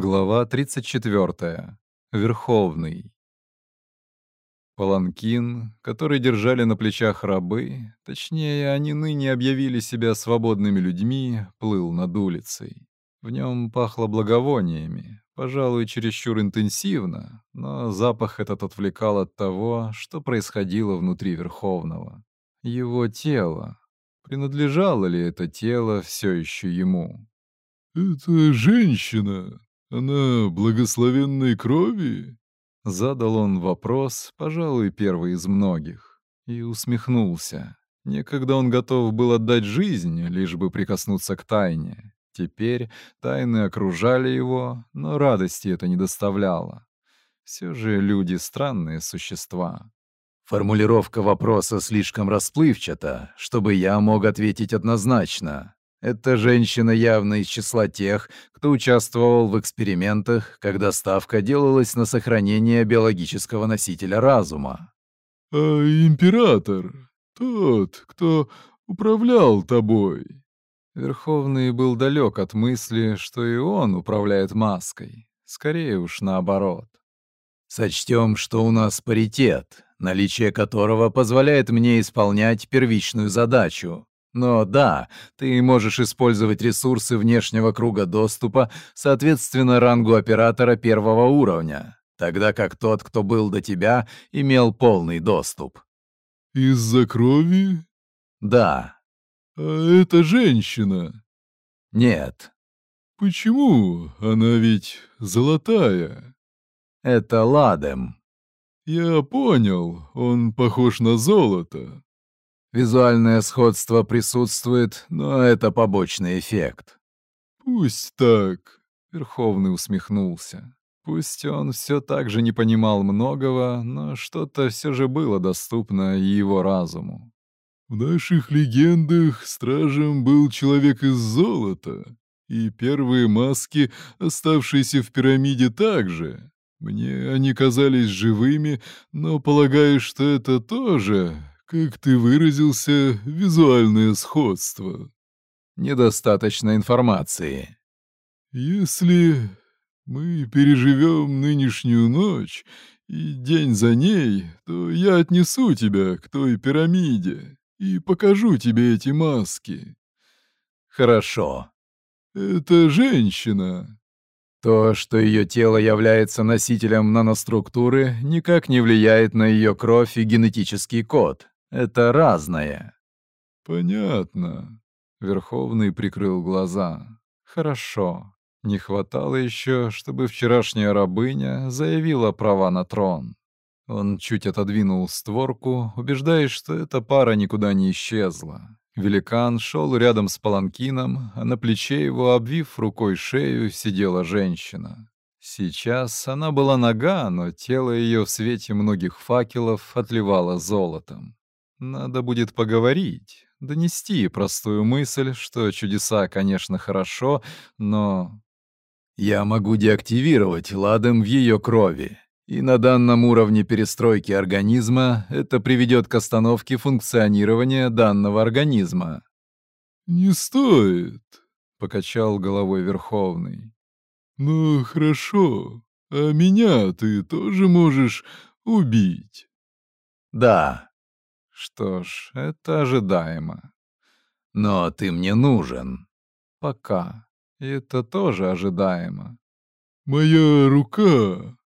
Глава 34. Верховный. Паланкин, который держали на плечах рабы, точнее, они ныне объявили себя свободными людьми, плыл над улицей. В нем пахло благовониями, пожалуй, чересчур интенсивно, но запах этот отвлекал от того, что происходило внутри Верховного. Его тело. Принадлежало ли это тело все еще ему? «Это женщина», «Она благословенной крови?» Задал он вопрос, пожалуй, первый из многих, и усмехнулся. Некогда он готов был отдать жизнь, лишь бы прикоснуться к тайне. Теперь тайны окружали его, но радости это не доставляло. Все же люди — странные существа. Формулировка вопроса слишком расплывчата, чтобы я мог ответить однозначно. Эта женщина явно из числа тех, кто участвовал в экспериментах, когда ставка делалась на сохранение биологического носителя разума. «А император? Тот, кто управлял тобой?» Верховный был далек от мысли, что и он управляет маской. Скорее уж наоборот. «Сочтем, что у нас паритет, наличие которого позволяет мне исполнять первичную задачу но да, ты можешь использовать ресурсы внешнего круга доступа соответственно рангу оператора первого уровня, тогда как тот, кто был до тебя, имел полный доступ. Из-за крови? Да. А это женщина? Нет. Почему? Она ведь золотая. Это Ладем. Я понял, он похож на золото. Визуальное сходство присутствует, но это побочный эффект. «Пусть так», — Верховный усмехнулся. Пусть он все так же не понимал многого, но что-то все же было доступно его разуму. «В наших легендах стражем был человек из золота, и первые маски, оставшиеся в пирамиде, также. Мне они казались живыми, но полагаю, что это тоже как ты выразился, визуальное сходство. Недостаточно информации. Если мы переживем нынешнюю ночь и день за ней, то я отнесу тебя к той пирамиде и покажу тебе эти маски. Хорошо. Это женщина. То, что ее тело является носителем наноструктуры, никак не влияет на ее кровь и генетический код. Это разное. Понятно. Верховный прикрыл глаза. Хорошо. Не хватало еще, чтобы вчерашняя рабыня заявила права на трон. Он чуть отодвинул створку, убеждаясь, что эта пара никуда не исчезла. Великан шел рядом с паланкином, а на плече его, обвив рукой шею, сидела женщина. Сейчас она была нога, но тело ее в свете многих факелов отливало золотом. Надо будет поговорить, донести простую мысль, что чудеса, конечно, хорошо, но... Я могу деактивировать ладом в ее крови, и на данном уровне перестройки организма это приведет к остановке функционирования данного организма. «Не стоит», — покачал головой Верховный. «Ну, хорошо. А меня ты тоже можешь убить?» «Да», что ж, это ожидаемо. Но ты мне нужен. Пока. И это тоже ожидаемо. Моя рука.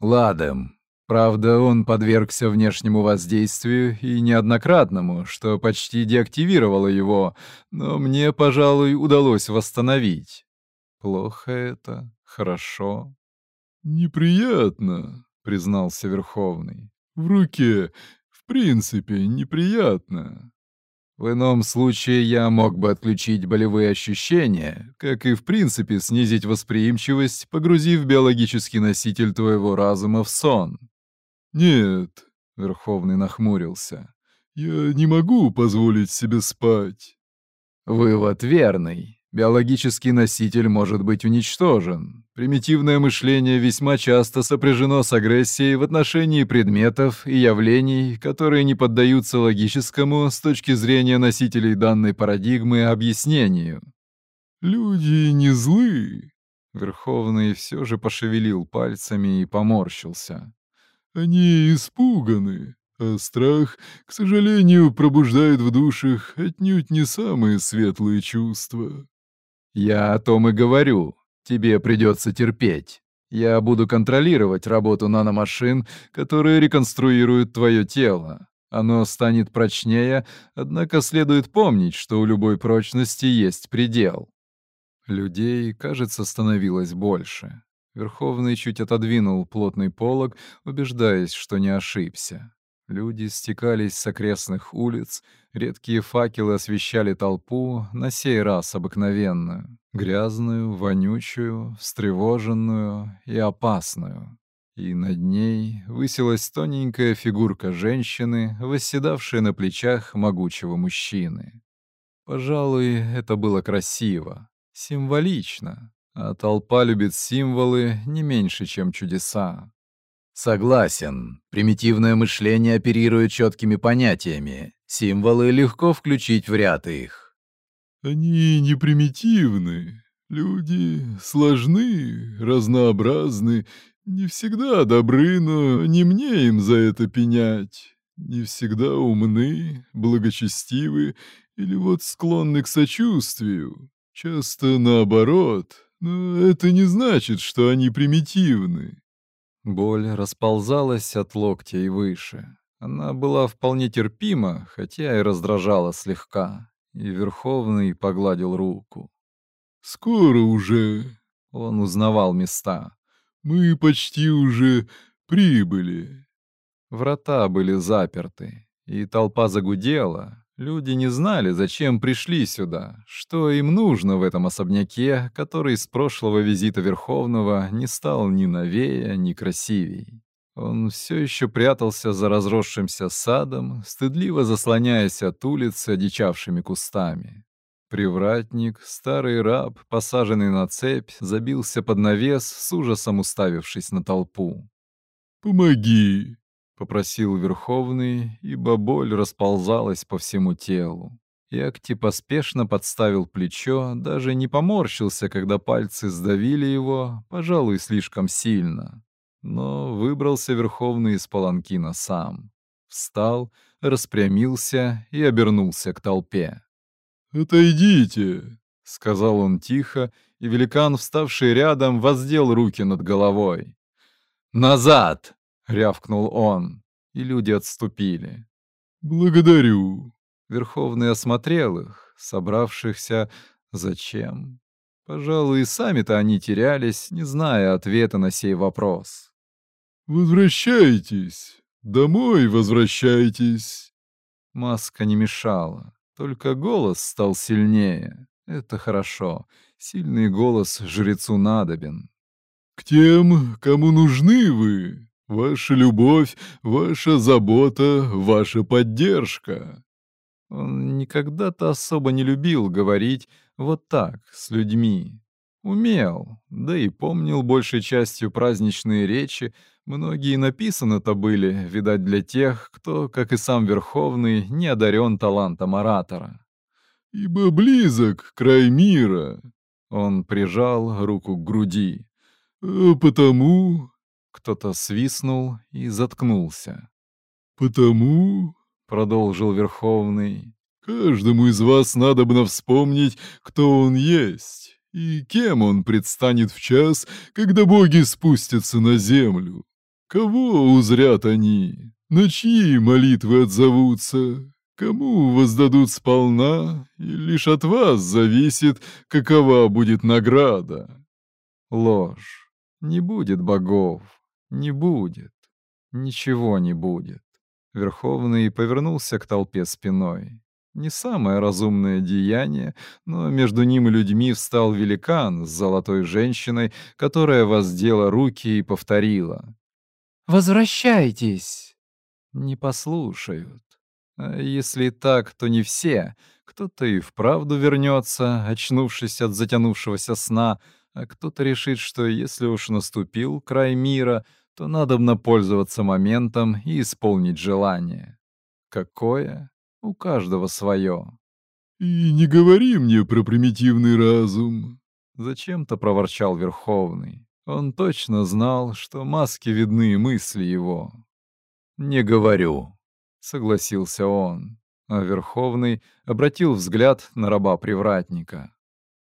Ладом. Правда, он подвергся внешнему воздействию и неоднократному, что почти деактивировало его, но мне, пожалуй, удалось восстановить. Плохо это, хорошо. Неприятно, признался Верховный. В руке в принципе, неприятно. В ином случае я мог бы отключить болевые ощущения, как и в принципе снизить восприимчивость, погрузив биологический носитель твоего разума в сон. Нет, Верховный нахмурился. Я не могу позволить себе спать. Вывод верный. Биологический носитель может быть уничтожен. Примитивное мышление весьма часто сопряжено с агрессией в отношении предметов и явлений, которые не поддаются логическому с точки зрения носителей данной парадигмы объяснению. «Люди не злы», — Верховный все же пошевелил пальцами и поморщился. «Они испуганы, а страх, к сожалению, пробуждает в душах отнюдь не самые светлые чувства». «Я о том и говорю. Тебе придется терпеть. Я буду контролировать работу наномашин, которые реконструируют твое тело. Оно станет прочнее, однако следует помнить, что у любой прочности есть предел. Людей, кажется, становилось больше. Верховный чуть отодвинул плотный полог, убеждаясь, что не ошибся. Люди стекались с окрестных улиц, редкие факелы освещали толпу, на сей раз обыкновенную, грязную, вонючую, встревоженную и опасную и над ней высилась тоненькая фигурка женщины, восседавшая на плечах могучего мужчины. Пожалуй, это было красиво, символично, а толпа любит символы не меньше, чем чудеса. Согласен. Примитивное мышление оперирует четкими понятиями. Символы легко включить в ряд их. Они не примитивны. Люди сложны, разнообразны не всегда добры, но не мне им за это пенять. Не всегда умны, благочестивы или вот склонны к сочувствию. Часто наоборот, но это не значит, что они примитивны. Боль расползалась от локтя и выше. Она была вполне терпима, хотя и раздражала слегка. И Верховный погладил руку. «Скоро уже...» Он узнавал места. Мы почти уже прибыли. Врата были заперты, и толпа загудела. Люди не знали, зачем пришли сюда, что им нужно в этом особняке, который с прошлого визита Верховного не стал ни новее, ни красивей. Он все еще прятался за разросшимся садом, стыдливо заслоняясь от улицы одичавшими кустами. Привратник, старый раб, посаженный на цепь, забился под навес, с ужасом уставившись на толпу. «Помоги!» — попросил Верховный, ибо боль расползалась по всему телу. Якти поспешно подставил плечо, даже не поморщился, когда пальцы сдавили его, пожалуй, слишком сильно. Но выбрался Верховный из паланкина сам. Встал, распрямился и обернулся к толпе. «Отойдите!» — сказал он тихо, и великан, вставший рядом, воздел руки над головой. «Назад!» — рявкнул он, и люди отступили. «Благодарю!» Верховный осмотрел их, собравшихся зачем. Пожалуй, и сами-то они терялись, не зная ответа на сей вопрос. «Возвращайтесь! Домой возвращайтесь!» Маска не мешала. Только голос стал сильнее. Это хорошо. Сильный голос жрецу надобен. «К тем, кому нужны вы, ваша любовь, ваша забота, ваша поддержка». Он никогда-то особо не любил говорить вот так, с людьми. Умел, да и помнил большей частью праздничные речи, Многие написаны-то были, видать, для тех, кто, как и сам Верховный, не одарен талантом оратора. «Ибо близок край мира», — он прижал руку к груди. «А потому...» — кто-то свистнул и заткнулся. «Потому...» — продолжил Верховный. «Каждому из вас надобно вспомнить, кто он есть, и кем он предстанет в час, когда боги спустятся на землю. Кого узрят они? На чьи молитвы отзовутся? Кому воздадут сполна? И лишь от вас зависит, какова будет награда. Ложь. Не будет богов. Не будет. Ничего не будет. Верховный повернулся к толпе спиной. Не самое разумное деяние, но между ним и людьми встал великан с золотой женщиной, которая воздела руки и повторила. Возвращайтесь!» Не послушают. А если так, то не все. Кто-то и вправду вернется, очнувшись от затянувшегося сна, а кто-то решит, что если уж наступил край мира, то надо пользоваться моментом и исполнить желание. Какое? У каждого свое. «И не говори мне про примитивный разум. Зачем-то проворчал Верховный. Он точно знал, что маски видны мысли его. «Не говорю», — согласился он, а Верховный обратил взгляд на раба-привратника.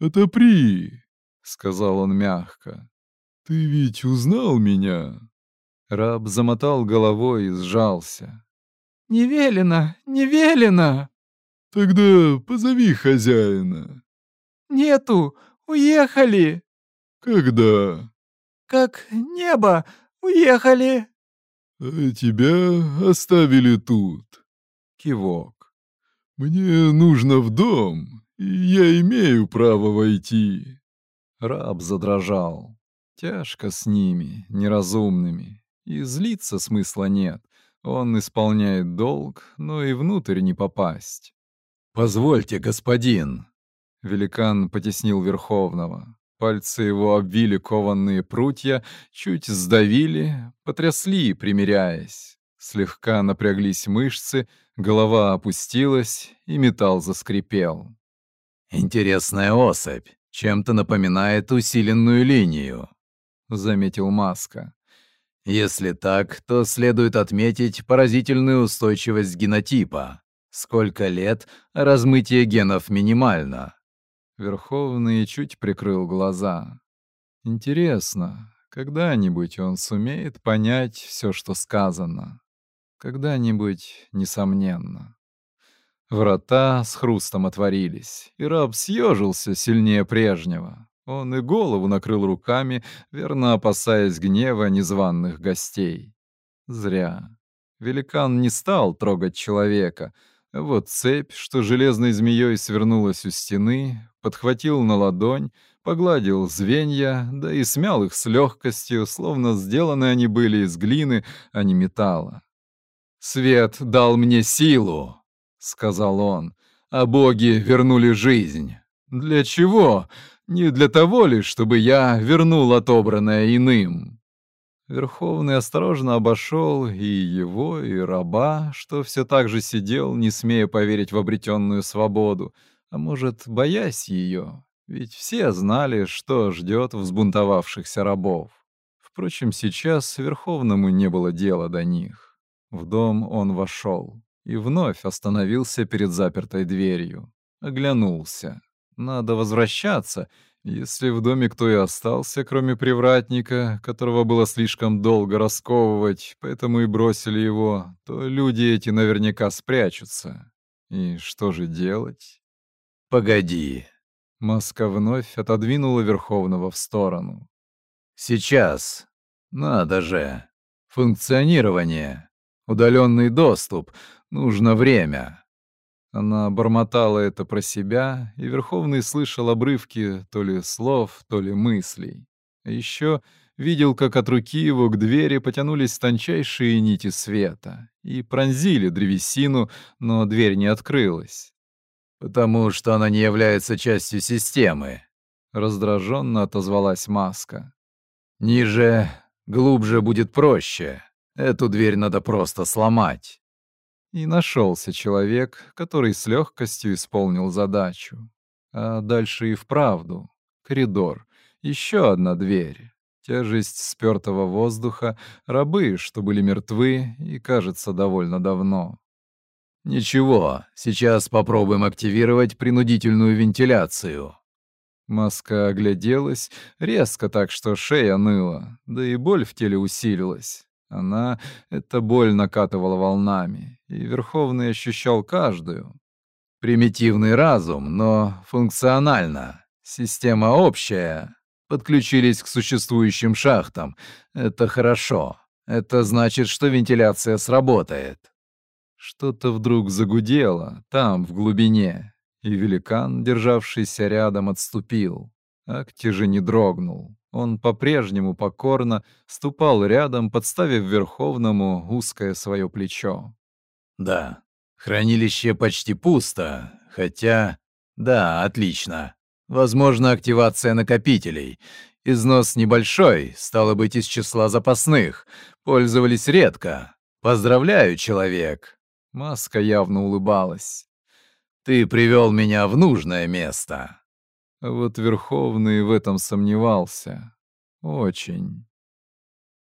«Отопри», — сказал он мягко. «Ты ведь узнал меня?» Раб замотал головой и сжался. «Не велено! Не велено!» «Тогда позови хозяина». «Нету! Уехали!» «Когда?» «Как небо! Уехали!» «А тебя оставили тут». Кивок. «Мне нужно в дом, и я имею право войти». Раб задрожал. Тяжко с ними, неразумными. И злиться смысла нет. Он исполняет долг, но и внутрь не попасть. «Позвольте, господин!» Великан потеснил Верховного. Пальцы его обвили кованные прутья, чуть сдавили, потрясли, примиряясь. Слегка напряглись мышцы, голова опустилась, и металл заскрипел. «Интересная особь. Чем-то напоминает усиленную линию», — заметил Маска. «Если так, то следует отметить поразительную устойчивость генотипа. Сколько лет, размытие генов минимально». Верховный чуть прикрыл глаза. Интересно, когда-нибудь он сумеет понять все, что сказано. Когда-нибудь, несомненно. Врата с хрустом отворились, и раб съежился сильнее прежнего. Он и голову накрыл руками, верно опасаясь гнева незваных гостей. Зря. Великан не стал трогать человека — вот цепь, что железной змеей свернулась у стены, подхватил на ладонь, погладил звенья, да и смял их с легкостью, словно сделаны они были из глины, а не металла. «Свет дал мне силу», — сказал он, — «а боги вернули жизнь. Для чего? Не для того ли, чтобы я вернул отобранное иным?» Верховный осторожно обошел и его, и раба, что все так же сидел, не смея поверить в обретенную свободу, а может, боясь ее, ведь все знали, что ждет взбунтовавшихся рабов. Впрочем, сейчас Верховному не было дела до них. В дом он вошел и вновь остановился перед запертой дверью. Оглянулся. Надо возвращаться — если в доме кто и остался, кроме привратника, которого было слишком долго расковывать, поэтому и бросили его, то люди эти наверняка спрячутся. И что же делать? «Погоди!» Маска вновь отодвинула Верховного в сторону. «Сейчас. Надо же. Функционирование. Удаленный доступ. Нужно время. Она бормотала это про себя, и Верховный слышал обрывки то ли слов, то ли мыслей. А еще видел, как от руки его к двери потянулись тончайшие нити света и пронзили древесину, но дверь не открылась. «Потому что она не является частью системы», — раздраженно отозвалась Маска. «Ниже, глубже будет проще. Эту дверь надо просто сломать». И нашелся человек, который с легкостью исполнил задачу. А дальше и вправду. Коридор. Еще одна дверь. Тяжесть спёртого воздуха, рабы, что были мертвы и, кажется, довольно давно. «Ничего, сейчас попробуем активировать принудительную вентиляцию». Маска огляделась, резко так, что шея ныла, да и боль в теле усилилась. Она, эта боль накатывала волнами, и Верховный ощущал каждую. Примитивный разум, но функционально. Система общая. Подключились к существующим шахтам. Это хорошо. Это значит, что вентиляция сработает. Что-то вдруг загудело там, в глубине, и великан, державшийся рядом, отступил. Акти же не дрогнул. Он по-прежнему покорно ступал рядом, подставив Верховному узкое свое плечо. «Да, хранилище почти пусто, хотя... Да, отлично. Возможно, активация накопителей. Износ небольшой, стало быть, из числа запасных. Пользовались редко. Поздравляю, человек!» Маска явно улыбалась. «Ты привел меня в нужное место». Вот Верховный в этом сомневался. Очень.